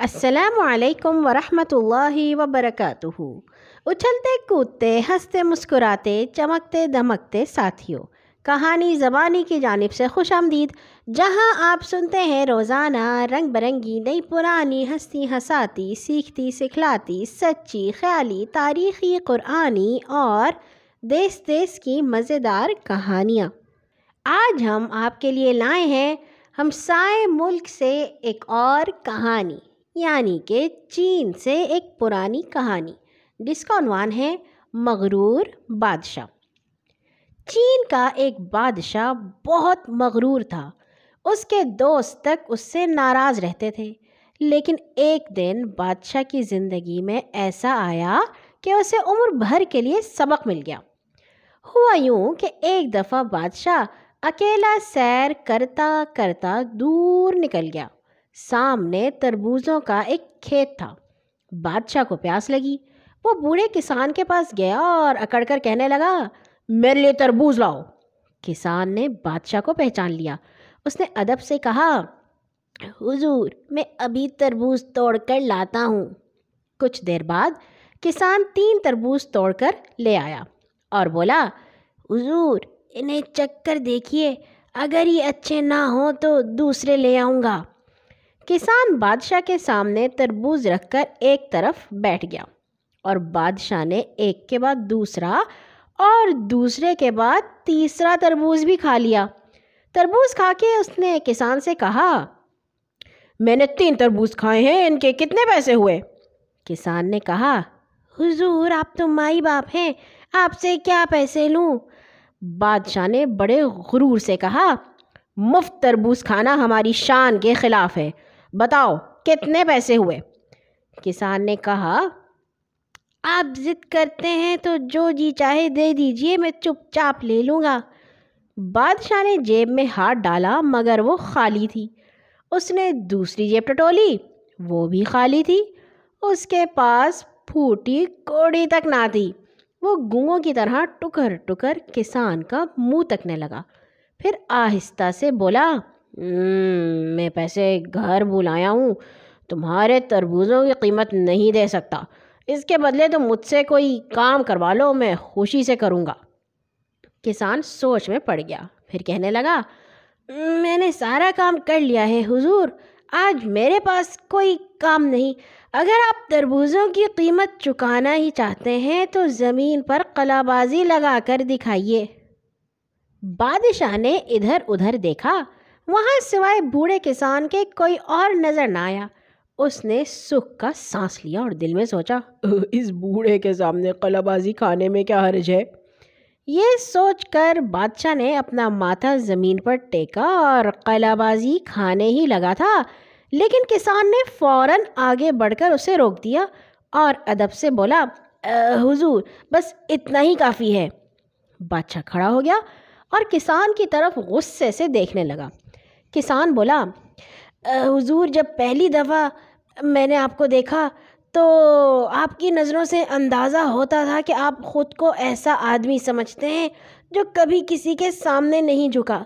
السلام علیکم ورحمۃ اللہ وبرکاتہ اچھلتے کودتے، ہنستے، مسکراتے، چمکتے دمکتے ساتھیوں کہانی زبانی کی جانب سے خوش آمدید، جہاں آپ سنتے ہیں روزانہ رنگ برنگی نئی پرانی ہستی ہساتی سیکھتی، سکھلاتی، سچی، خیالی، تاریخی، قرآنی اور دیس دیس کی مزیدار کہانیاں۔ آج ہم آپ کے لیے لائے ہیں ہم سائے ملک سے ایک اور کہانی۔ یعنی کہ چین سے ایک پرانی کہانی، جس کا عنوان ہے مغرور بادشاہ۔ چین کا ایک بادشاہ بہت مغرور تھا۔ اس کے دوست تک اس سے ناراض رہتے تھے۔ لیکن ایک دن بادشاہ کی زندگی میں ایسا آیا کہ اسے عمر بھر کے لیے سبق مل گیا۔ ہوا یوں کہ ایک دفعہ بادشاہ اکیلا سیر کرتا کرتا دور نکل گیا۔ سامنے تربوزوں کا ایک کھیت تھا۔ بادشاہ کو پیاس لگی۔ وہ بوڑھے کسان کے پاس گیا اور اکڑ کر کہنے لگا، میرے لیے تربوز لاؤ۔ کسان نے بادشاہ کو پہچان لیا۔ اس نے ادب سے کہا، حضور، میں ابھی تربوز توڑ کر لاتا ہوں۔ کچھ دیر بعد کسان تین تربوز توڑ کر لے آیا اور بولا، حضور، انہیں چک کر دیکھیے۔ اگر یہ اچھے نہ ہوں تو دوسرے لے آؤں گا۔ کسان بادشاہ کے سامنے تربوز رکھ کر ایک طرف بیٹھ گیا اور بادشاہ نے ایک کے بعد دوسرا اور دوسرے کے بعد تیسرا تربوز بھی کھا لیا۔ تربوز کھا کے اس نے کسان سے کہا، میں نے تین تربوز کھائے ہیں، ان کے کتنے پیسے ہوئے؟ کسان نے کہا، حضور، آپ تو مائی باپ ہیں، آپ سے کیا پیسے لوں؟ بادشاہ نے بڑے غرور سے کہا، مفت تربوز کھانا ہماری شان کے خلاف ہے۔ بتاؤ کتنے پیسے ہوئے کسان نے کہا آپ ضد کرتے ہیں تو جو جی چاہے دے دیجیے میں چپ چاپ لے لوں گا بادشاہ نے جیب میں ہاتھ ڈالا مگر وہ خالی تھی اس نے دوسری جیب ٹٹولی وہ بھی خالی تھی اس کے پاس پھوٹی کوڑی تک نہ تھی وہ گنگوں کی طرح ٹکر ٹکر کسان کا منہ تکنے لگا پھر آہستہ سے بولا میں پیسے گھر بلایا ہوں، تمہارے تربوزوں کی قیمت نہیں دے سکتا۔ اس کے بدلے تو مجھ سے کوئی کام کروا لو، میں خوشی سے کروں گا۔ کسان سوچ میں پڑ گیا، پھر کہنے لگا، میں نے سارا کام کر لیا ہے، حضور، آج میرے پاس کوئی کام نہیں۔ اگر آپ تربوزوں کی قیمت چکانا ہی چاہتے ہیں، تو زمین پر قلع بازی لگا کر دکھائیے۔ بادشاہ نے ادھر ادھر دیکھا۔ وہاں سوائے بوڑھے کسان کے کوئی اور نظر نہ آیا۔ اس نے سکھ کا سانس لیا اور دل میں سوچا اس بوڑھے کے سامنے قلع بازی کھانے میں کیا حرج ہے؟ یہ سوچ کر بادشاہ نے اپنا ماتھا زمین پر ٹیکا اور قلع بازی کھانے ہی لگا تھا لیکن کسان نے فوراً آگے بڑھ کر اسے روک دیا اور ادب سے بولا حضور بس اتنا ہی کافی ہے۔ بادشاہ کھڑا ہو گیا اور کسان کی طرف غصے سے دیکھنے لگا۔ کسان بولا حضور، جب پہلی دفعہ میں نے آپ کو دیکھا تو آپ کی نظروں سے اندازہ ہوتا تھا کہ آپ خود کو ایسا آدمی سمجھتے ہیں جو کبھی کسی کے سامنے نہیں جھکا۔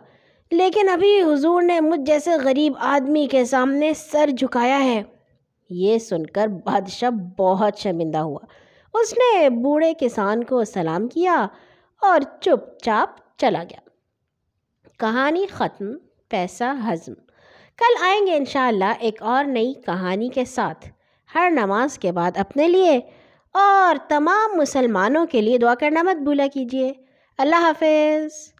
لیکن ابھی حضور نے مجھ جیسے غریب آدمی کے سامنے سر جھکایا ہے۔ یہ سن کر بادشاہ بہت شرمندہ ہوا۔ اس نے بوڑھے کسان کو سلام کیا اور چپ چاپ چلا گیا۔ کہانی ختم۔ پیسہ ہضم۔ کل آئیں گے انشاءاللہ ایک اور نئی کہانی کے ساتھ۔ ہر نماز کے بعد اپنے لیے۔ اور تمام مسلمانوں کے لیے دعا کرنا مت بھولا کیجیے اللہ حافظ۔